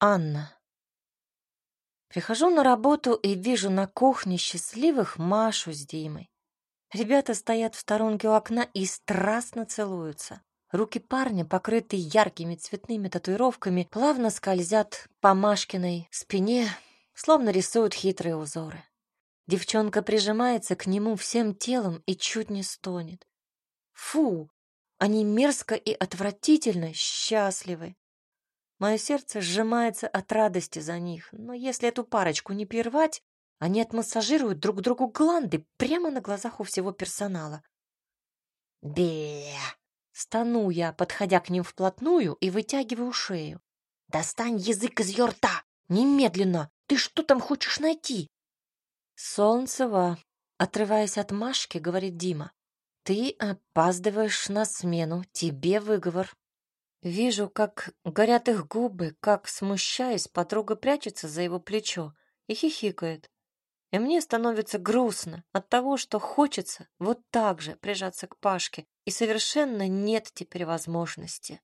Анна. Прихожу на работу и вижу на кухне счастливых Машу с Димой. Ребята стоят в сторонке у окна и страстно целуются. Руки парня, покрытые яркими цветными татуировками, плавно скользят по Машкиной спине, словно рисуют хитрые узоры. Девчонка прижимается к нему всем телом и чуть не стонет. Фу, они мерзко и отвратительно счастливы. Мое сердце сжимается от радости за них, но если эту парочку не прервать, они отмассажируют друг другу гланды прямо на глазах у всего персонала. бе Стану я, подходя к ним вплотную и вытягиваю шею. «Достань язык из ее рта! Немедленно! Ты что там хочешь найти?» «Солнцева», отрываясь от Машки, говорит Дима. «Ты опаздываешь на смену, тебе выговор». Вижу, как горят их губы, как, смущаясь, подруга прячется за его плечо и хихикает. И мне становится грустно от того, что хочется вот так же прижаться к Пашке, и совершенно нет теперь возможности.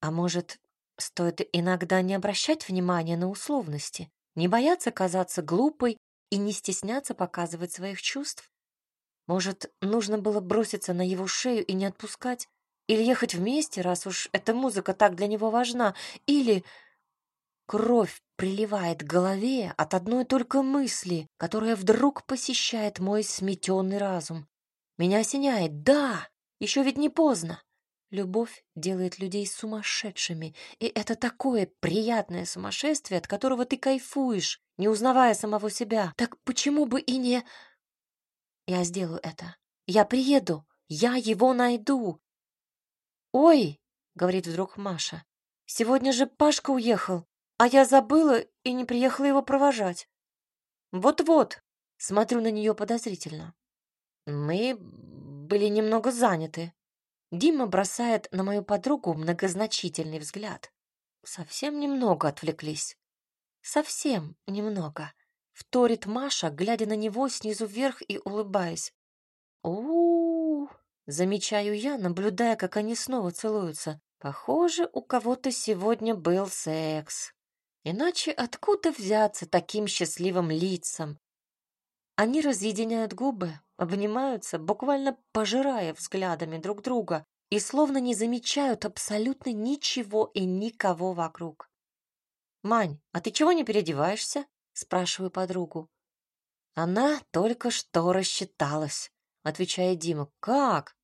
А может, стоит иногда не обращать внимания на условности, не бояться казаться глупой и не стесняться показывать своих чувств? Может, нужно было броситься на его шею и не отпускать? Или ехать вместе, раз уж эта музыка так для него важна? Или кровь приливает к голове от одной только мысли, которая вдруг посещает мой сметенный разум? Меня осеняет. Да, еще ведь не поздно. Любовь делает людей сумасшедшими, и это такое приятное сумасшествие, от которого ты кайфуешь, не узнавая самого себя. Так почему бы и не... Я сделаю это. Я приеду. Я его найду. «Ой!» — говорит вдруг Маша. «Сегодня же Пашка уехал, а я забыла и не приехала его провожать». «Вот-вот!» — смотрю на нее подозрительно. «Мы были немного заняты». Дима бросает на мою подругу многозначительный взгляд. Совсем немного отвлеклись. Совсем немного. Вторит Маша, глядя на него снизу вверх и улыбаясь. у, -у, Замечаю я, наблюдая, как они снова целуются. Похоже, у кого-то сегодня был секс. Иначе откуда взяться таким счастливым лицам? Они разъединяют губы, обнимаются, буквально пожирая взглядами друг друга, и словно не замечают абсолютно ничего и никого вокруг. «Мань, а ты чего не переодеваешься?» — спрашиваю подругу. Она только что рассчиталась, отвечает Дима. «Как?»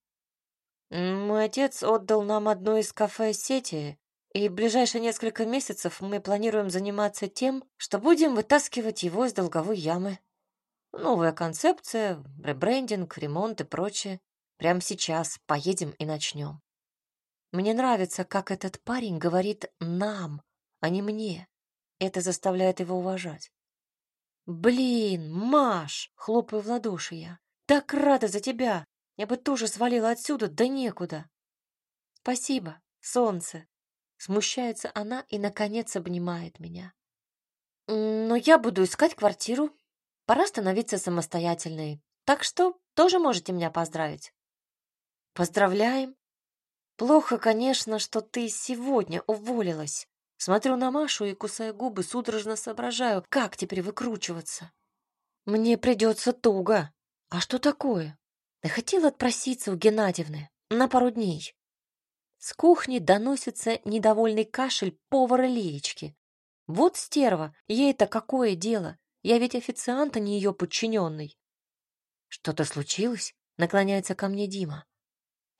Мой отец отдал нам одно из кафе сети, и в ближайшие несколько месяцев мы планируем заниматься тем, что будем вытаскивать его из долговой ямы. Новая концепция, ребрендинг, ремонт и прочее. Прямо сейчас поедем и начнем. Мне нравится, как этот парень говорит «нам», а не «мне». Это заставляет его уважать. «Блин, Маш!» — хлопаю в ладоши я. «Так рада за тебя! Я бы тоже свалила отсюда, да некуда. Спасибо, солнце. Смущается она и, наконец, обнимает меня. Но я буду искать квартиру. Пора становиться самостоятельной. Так что тоже можете меня поздравить. Поздравляем. Плохо, конечно, что ты сегодня уволилась. Смотрю на Машу и, кусая губы, судорожно соображаю, как теперь выкручиваться. Мне придется туго. А что такое? Да хотела отпроситься у Геннадьевны на пару дней. С кухни доносится недовольный кашель повара Леечки. Вот стерва, ей-то какое дело? Я ведь официант, а не ее подчиненный. Что-то случилось? Наклоняется ко мне Дима.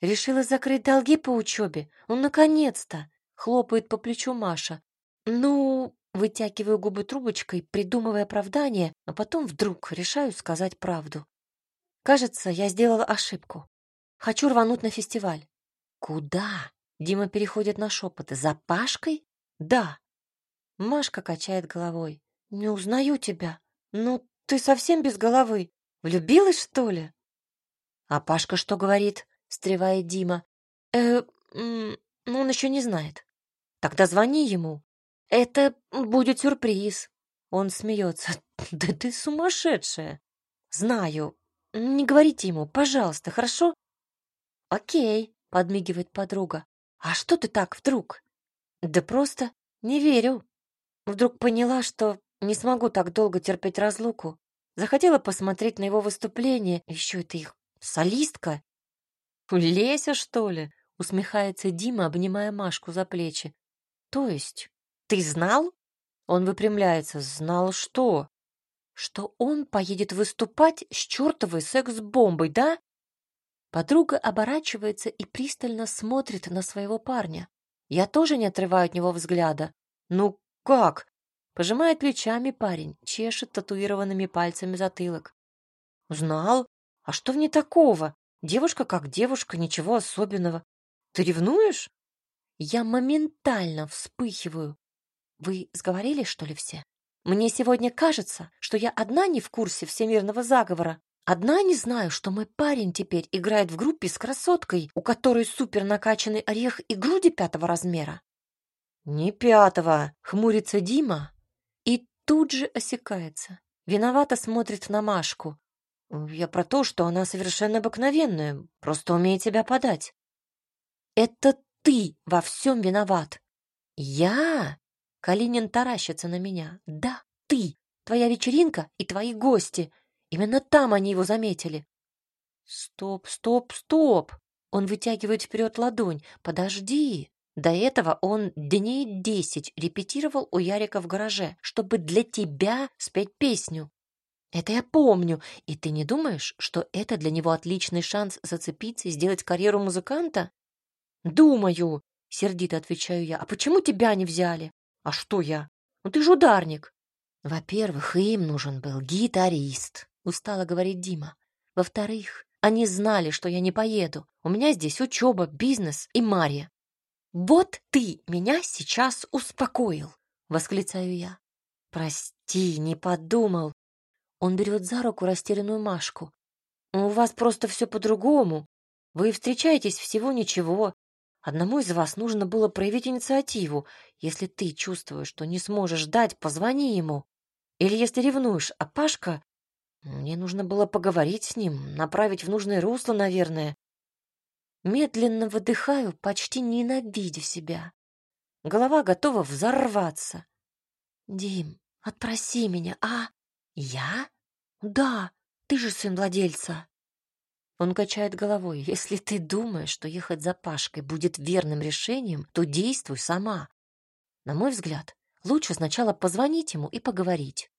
Решила закрыть долги по учебе? Ну, наконец-то! Хлопает по плечу Маша. Ну, вытягиваю губы трубочкой, придумывая оправдание, но потом вдруг решаю сказать правду. Кажется, я сделала ошибку. Хочу рвануть на фестиваль. Куда? Дима переходит на шепот. За Пашкой? Да. Машка качает головой. Не узнаю тебя. Ну, ты совсем без головы. Влюбилась, что ли? А Пашка что говорит? Стревает Дима. Э, ну, он еще не знает. Тогда звони ему. Это будет сюрприз. Он смеется. Да ты сумасшедшая. Знаю, не говорите ему, пожалуйста, хорошо? Окей, подмигивает подруга. А что ты так вдруг? Да просто не верю. Вдруг поняла, что не смогу так долго терпеть разлуку. Захотела посмотреть на его выступление, еще это их солистка. «Леся, что ли?» — усмехается Дима, обнимая Машку за плечи. «То есть ты знал?» Он выпрямляется. «Знал что?» «Что он поедет выступать с чертовой секс-бомбой, да?» Подруга оборачивается и пристально смотрит на своего парня. Я тоже не отрываю от него взгляда. «Ну как?» Пожимает плечами парень, чешет татуированными пальцами затылок. «Знал? А что в ней такого? Девушка как девушка, ничего особенного. Ты ревнуешь?» Я моментально вспыхиваю. Вы сговорились, что ли, все? Мне сегодня кажется, что я одна не в курсе всемирного заговора, одна не знаю, что мой парень теперь играет в группе с красоткой, у которой супер накачанный орех и груди пятого размера. Не пятого, хмурится Дима и тут же осекается. Виновато смотрит на Машку. Я про то, что она совершенно обыкновенная, просто умеет себя подать. Это ты во всем виноват. Я? Калинин таращится на меня. Да, ты, твоя вечеринка и твои гости. Именно там они его заметили. Стоп, стоп, стоп. Он вытягивает вперед ладонь. Подожди. До этого он дней десять репетировал у Ярика в гараже, чтобы для тебя спеть песню. Это я помню. И ты не думаешь, что это для него отличный шанс зацепиться и сделать карьеру музыканта? Думаю, сердито отвечаю я. А почему тебя не взяли? А что я? Ну ты же ударник. Во-первых, им нужен был гитарист, устало говорит Дима. Во-вторых, они знали, что я не поеду. У меня здесь учеба, бизнес и Мария. Вот ты меня сейчас успокоил, восклицаю я. Прости, не подумал. Он берет за руку растерянную Машку. У вас просто все по-другому. Вы встречаетесь всего ничего, Одному из вас нужно было проявить инициативу. Если ты чувствуешь, что не сможешь ждать, позвони ему. Или если ревнуешь, а Пашка... Мне нужно было поговорить с ним, направить в нужное русло, наверное. Медленно выдыхаю, почти ненавидя себя. Голова готова взорваться. «Дим, отпроси меня, а? Я? Да, ты же сын владельца». Он качает головой. Если ты думаешь, что ехать за Пашкой будет верным решением, то действуй сама. На мой взгляд, лучше сначала позвонить ему и поговорить.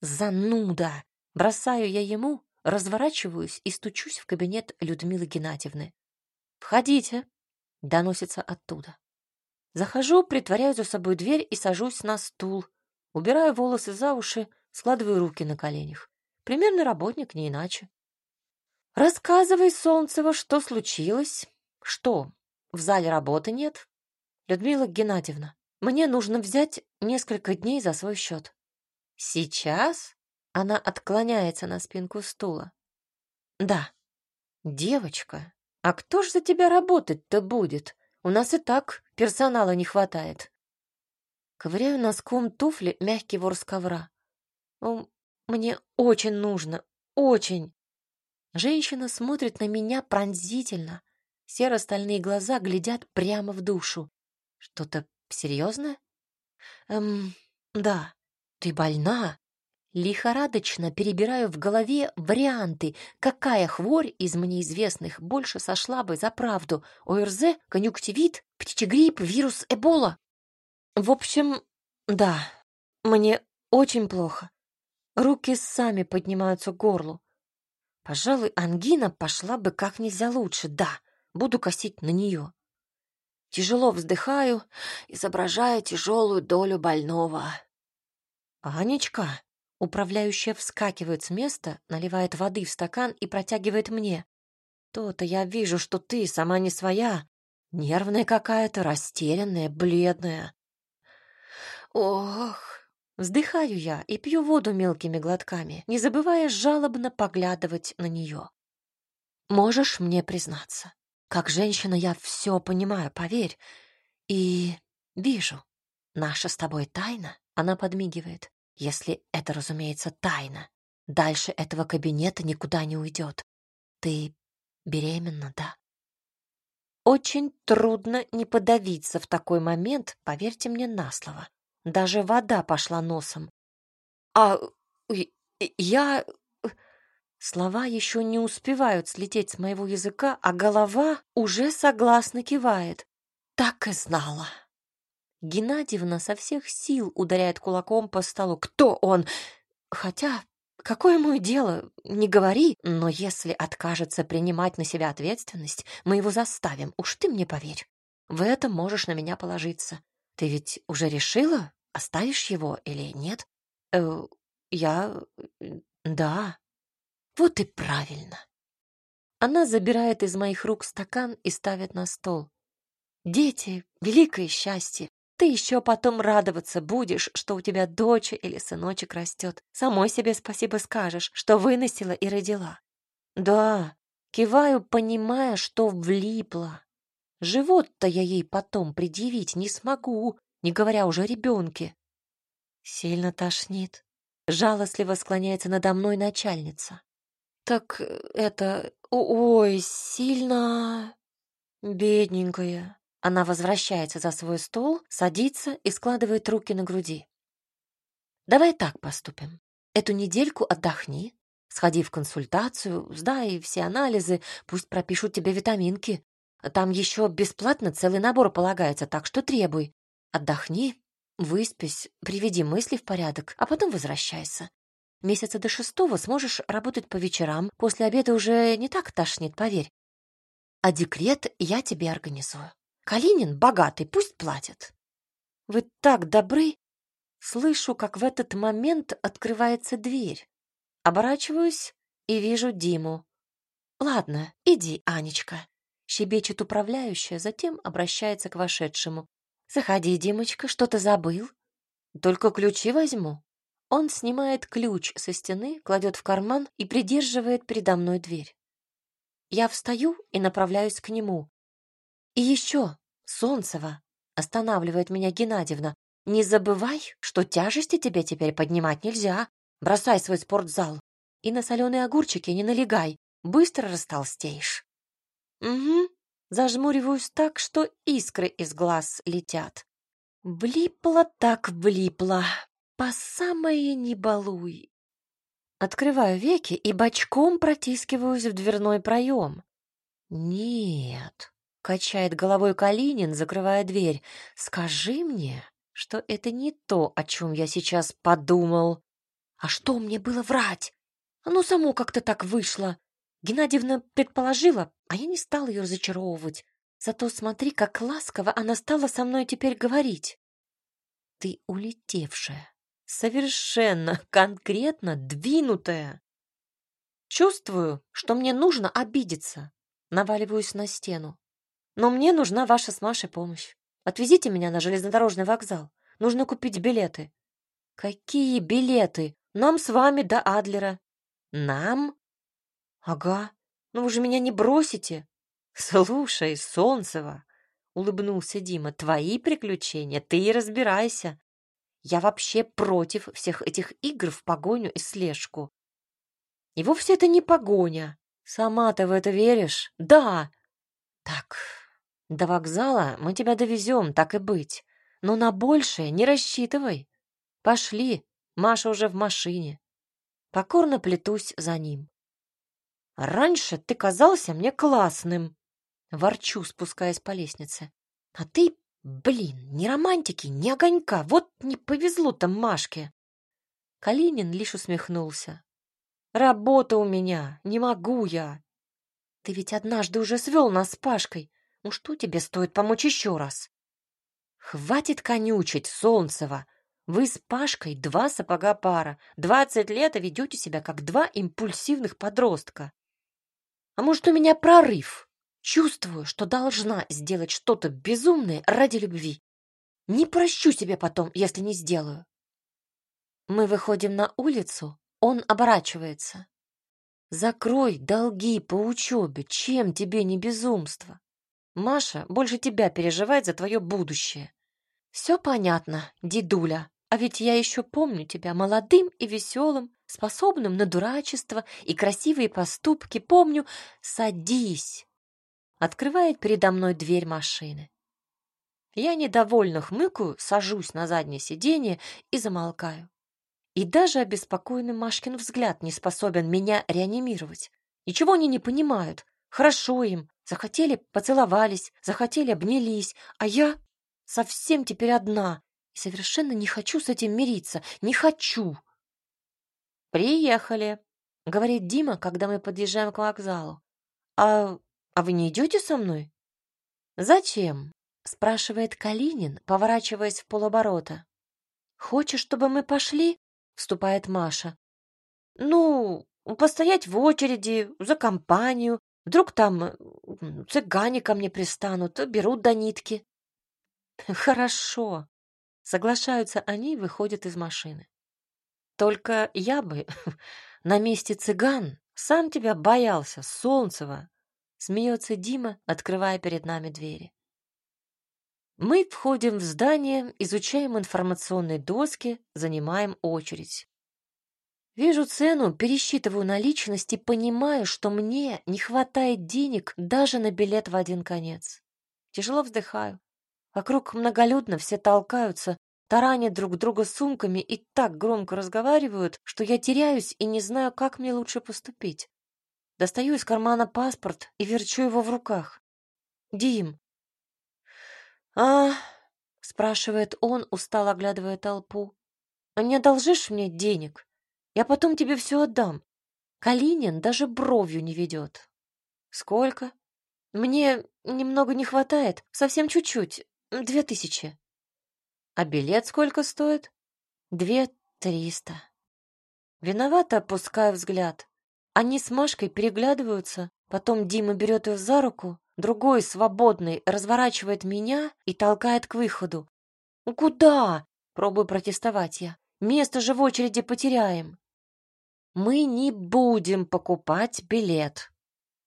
Зануда! Бросаю я ему, разворачиваюсь и стучусь в кабинет Людмилы Геннадьевны. «Входите!» — доносится оттуда. Захожу, притворяю за собой дверь и сажусь на стул. Убираю волосы за уши, складываю руки на коленях. Примерный работник, не иначе. Рассказывай, Солнцева, что случилось? Что, в зале работы нет? Людмила Геннадьевна, мне нужно взять несколько дней за свой счет. Сейчас? Она отклоняется на спинку стула. Да. Девочка, а кто ж за тебя работать-то будет? У нас и так персонала не хватает. Ковыряю носком туфли мягкий ворс ковра. Мне очень нужно, очень. Женщина смотрит на меня пронзительно. Серо-стальные глаза глядят прямо в душу. Что-то серьезное? Эм, да. Ты больна? Лихорадочно перебираю в голове варианты, какая хворь из мне известных больше сошла бы за правду. ОРЗ, конъюнктивит, птичий грипп, вирус Эбола. В общем, да, мне очень плохо. Руки сами поднимаются к горлу. Пожалуй, ангина пошла бы как нельзя лучше. Да, буду косить на нее. Тяжело вздыхаю, изображая тяжелую долю больного. «Анечка!» Управляющая вскакивает с места, наливает воды в стакан и протягивает мне. «То-то я вижу, что ты сама не своя. Нервная какая-то, растерянная, бледная». «Ох!» Вздыхаю я и пью воду мелкими глотками, не забывая жалобно поглядывать на нее. Можешь мне признаться, как женщина я все понимаю, поверь. И вижу, наша с тобой тайна, она подмигивает, если это, разумеется, тайна. Дальше этого кабинета никуда не уйдет. Ты беременна, да? Очень трудно не подавиться в такой момент, поверьте мне на слово. Даже вода пошла носом. «А я...» Слова еще не успевают слететь с моего языка, а голова уже согласно кивает. Так и знала. Геннадьевна со всех сил ударяет кулаком по столу. «Кто он?» Хотя, какое мое дело, не говори, но если откажется принимать на себя ответственность, мы его заставим, уж ты мне поверь. В этом можешь на меня положиться. Ты ведь уже решила, оставишь его или нет? Э, я... да. Вот и правильно. Она забирает из моих рук стакан и ставит на стол. Дети — великое счастье. Ты еще потом радоваться будешь, что у тебя дочь или сыночек растет. Самой себе спасибо скажешь, что выносила и родила. Да, киваю, понимая, что влипла. Живот-то я ей потом предъявить не смогу, не говоря уже о ребенке. Сильно тошнит. Жалостливо склоняется надо мной начальница. Так это... Ой, сильно... Бедненькая. Она возвращается за свой стол, садится и складывает руки на груди. Давай так поступим. Эту недельку отдохни, сходи в консультацию, сдай все анализы, пусть пропишут тебе витаминки. Там еще бесплатно целый набор полагается, так что требуй. Отдохни, выспись, приведи мысли в порядок, а потом возвращайся. Месяца до шестого сможешь работать по вечерам, после обеда уже не так тошнит, поверь. А декрет я тебе организую. Калинин богатый, пусть платит. Вы так добры. Слышу, как в этот момент открывается дверь. Оборачиваюсь и вижу Диму. Ладно, иди, Анечка. Щебечет управляющая, затем обращается к вошедшему. Заходи, Димочка, что-то забыл? Только ключи возьму. Он снимает ключ со стены, кладет в карман и придерживает передо мной дверь. Я встаю и направляюсь к нему. И еще, Солнцева, останавливает меня Геннадьевна, не забывай, что тяжести тебе теперь поднимать нельзя. Бросай свой спортзал. И на соленые огурчики не налегай, быстро растолстеешь. Угу, зажмуриваюсь так, что искры из глаз летят. Влипла так влипла, по самое не балуй. Открываю веки и бочком протискиваюсь в дверной проем. Нет, Качает головой Калинин, закрывая дверь. Скажи мне, что это не то, о чем я сейчас подумал. А что мне было врать? Оно само как-то так вышло. Геннадьевна предположила, а я не стал ее разочаровывать. Зато смотри, как ласково она стала со мной теперь говорить. Ты улетевшая, совершенно конкретно двинутая. Чувствую, что мне нужно обидеться. Наваливаюсь на стену. Но мне нужна ваша с Машей помощь. Отвезите меня на железнодорожный вокзал. Нужно купить билеты. Какие билеты? Нам с вами до Адлера. Нам? Ага. Ну вы же меня не бросите. Слушай, Солнцева, улыбнулся Дима, твои приключения, ты и разбирайся. Я вообще против всех этих игр в погоню и слежку. И вовсе это не погоня. Сама ты в это веришь? Да. Так, до вокзала мы тебя довезем, так и быть. Но на большее не рассчитывай. Пошли, Маша уже в машине. Покорно плетусь за ним. Раньше ты казался мне классным. Ворчу, спускаясь по лестнице. А ты, блин, ни романтики, ни огонька. Вот не повезло-то Машке. Калинин лишь усмехнулся. Работа у меня, не могу я. Ты ведь однажды уже свел нас с Пашкой. Ну что тебе стоит помочь еще раз? Хватит конючить, Солнцева. Вы с Пашкой два сапога пара. Двадцать лет, а ведете себя как два импульсивных подростка. А может, у меня прорыв? Чувствую, что должна сделать что-то безумное ради любви. Не прощу себе потом, если не сделаю. Мы выходим на улицу, он оборачивается. Закрой долги по учебе, чем тебе не безумство? Маша больше тебя переживает за твое будущее. Все понятно, дедуля. А ведь я еще помню тебя молодым и веселым, способным на дурачество и красивые поступки. Помню, садись. Открывает передо мной дверь машины. Я недовольно хмыкаю, сажусь на заднее сиденье и замолкаю. И даже обеспокоенный Машкин взгляд не способен меня реанимировать. Ничего они не понимают. Хорошо им. Захотели — поцеловались, захотели — обнялись. А я совсем теперь одна. И совершенно не хочу с этим мириться. Не хочу. «Приехали», — говорит Дима, когда мы подъезжаем к вокзалу. «А, а вы не идете со мной?» «Зачем?» — спрашивает Калинин, поворачиваясь в полоборота. «Хочешь, чтобы мы пошли?» вступает Маша. Ну, постоять в очереди, за компанию. Вдруг там цыгане ко мне пристанут, берут до нитки. Хорошо. Соглашаются они и выходят из машины. Только я бы на месте цыган сам тебя боялся, Солнцева. Смеется Дима, открывая перед нами двери. Мы входим в здание, изучаем информационные доски, занимаем очередь. Вижу цену, пересчитываю наличность и понимаю, что мне не хватает денег даже на билет в один конец. Тяжело вздыхаю. Вокруг многолюдно, все толкаются, таранят друг друга сумками и так громко разговаривают, что я теряюсь и не знаю, как мне лучше поступить. Достаю из кармана паспорт и верчу его в руках. «Дим, «А?» — спрашивает он, устало оглядывая толпу. «А не одолжишь мне денег? Я потом тебе все отдам». Калинин даже бровью не ведет. «Сколько?» «Мне немного не хватает, совсем чуть-чуть, две тысячи». «А билет сколько стоит?» «Две триста». Виновато опускаю взгляд. Они с Машкой переглядываются, потом Дима берет ее за руку, Другой, свободный, разворачивает меня и толкает к выходу. «Ну куда?» — пробую протестовать я. «Место же в очереди потеряем». «Мы не будем покупать билет».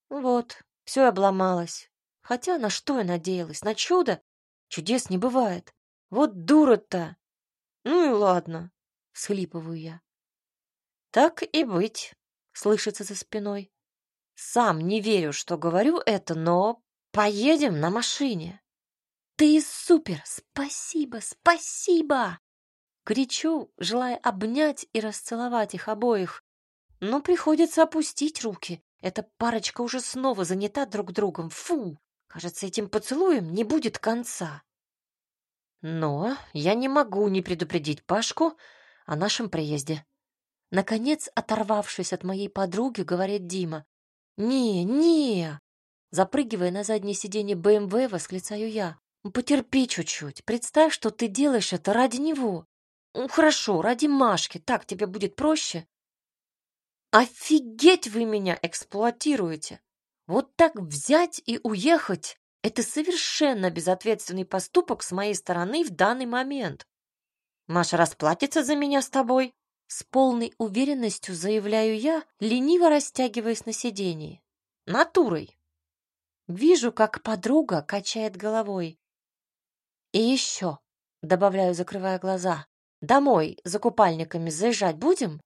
Вот, все обломалось. Хотя на что я надеялась? На чудо? Чудес не бывает. Вот дура-то. Ну и ладно, всхлипываю я. Так и быть, слышится за спиной. Сам не верю, что говорю это, но поедем на машине. Ты супер! Спасибо, спасибо! Кричу, желая обнять и расцеловать их обоих. Но приходится опустить руки. Эта парочка уже снова занята друг другом. Фу! Кажется, этим поцелуем не будет конца. Но я не могу не предупредить Пашку о нашем приезде. Наконец, оторвавшись от моей подруги, говорит Дима. «Не, не!» Запрыгивая на заднее сиденье БМВ, восклицаю я. «Ну, «Потерпи чуть-чуть. Представь, что ты делаешь это ради него. Ну, хорошо, ради Машки. Так тебе будет проще». «Офигеть вы меня эксплуатируете! Вот так взять и уехать — это совершенно безответственный поступок с моей стороны в данный момент. Маша расплатится за меня с тобой, с полной уверенностью заявляю я, лениво растягиваясь на сидении. Натурой. Вижу, как подруга качает головой. И еще, добавляю, закрывая глаза, домой за купальниками заезжать будем?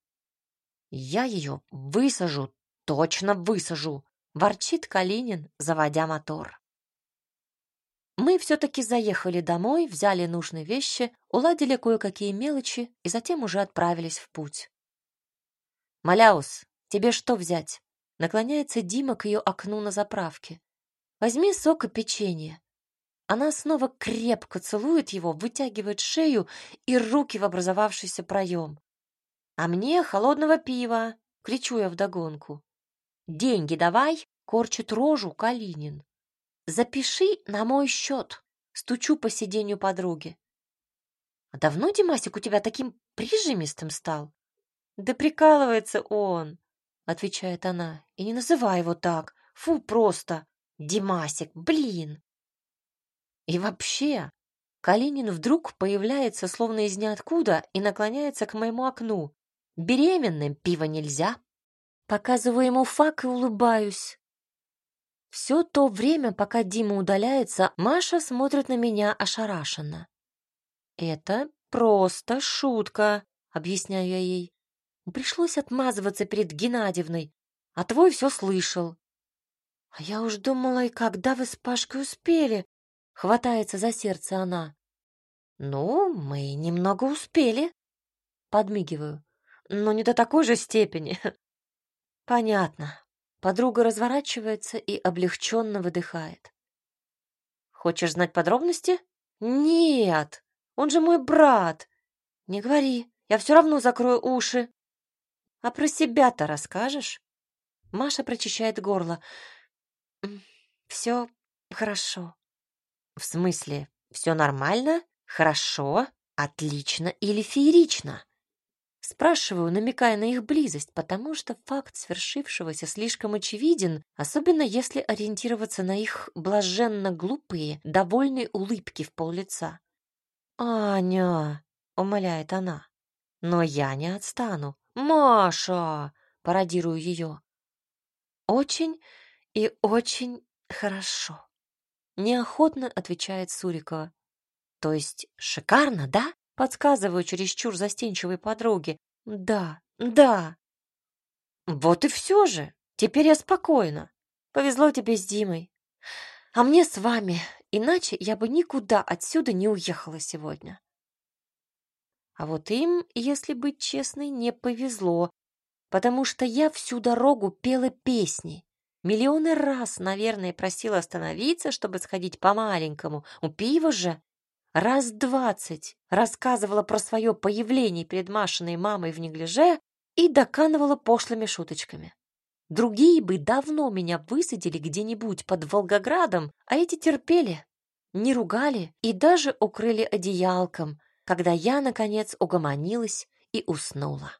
Я ее высажу, точно высажу, ворчит Калинин, заводя мотор. Мы все-таки заехали домой, взяли нужные вещи, уладили кое-какие мелочи и затем уже отправились в путь. «Маляус, тебе что взять?» Наклоняется Дима к ее окну на заправке. «Возьми сок и печенье». Она снова крепко целует его, вытягивает шею и руки в образовавшийся проем. «А мне холодного пива!» — кричу я вдогонку. «Деньги давай!» — корчит рожу Калинин. Запиши на мой счет. Стучу по сиденью подруги. А давно Димасик у тебя таким прижимистым стал? Да прикалывается он, отвечает она. И не называй его так. Фу, просто. Димасик, блин. И вообще, Калинин вдруг появляется словно из ниоткуда и наклоняется к моему окну. Беременным пиво нельзя. Показываю ему фак и улыбаюсь. Все то время, пока Дима удаляется, Маша смотрит на меня ошарашенно. «Это просто шутка», — объясняю я ей. «Пришлось отмазываться перед Геннадьевной, а твой все слышал». «А я уж думала, и когда вы с Пашкой успели? Хватается за сердце она. Ну, мы немного успели. Подмигиваю. Но не до такой же степени. Понятно. Подруга разворачивается и облегченно выдыхает. Хочешь знать подробности? Нет, он же мой брат. Не говори, я все равно закрою уши. А про себя-то расскажешь? Маша прочищает горло. Все хорошо. В смысле, все нормально? Хорошо? Отлично или феерично? Спрашиваю, намекая на их близость, потому что факт свершившегося слишком очевиден, особенно если ориентироваться на их блаженно глупые, довольные улыбки в поллица. «Аня!» — умоляет она. «Но я не отстану. Маша!» — пародирую ее. «Очень и очень хорошо», — неохотно отвечает Сурикова. «То есть шикарно, да?» Подсказываю чересчур застенчивой подруге. Да, да. Вот и все же. Теперь я спокойна. Повезло тебе с Димой. А мне с вами, иначе я бы никуда отсюда не уехала сегодня. А вот им, если быть честной, не повезло, потому что я всю дорогу пела песни. Миллионы раз, наверное, просила остановиться, чтобы сходить по-маленькому. У пива же раз двадцать рассказывала про свое появление перед Машиной мамой в неглиже и доканывала пошлыми шуточками. Другие бы давно меня высадили где-нибудь под Волгоградом, а эти терпели, не ругали и даже укрыли одеялком, когда я, наконец, угомонилась и уснула.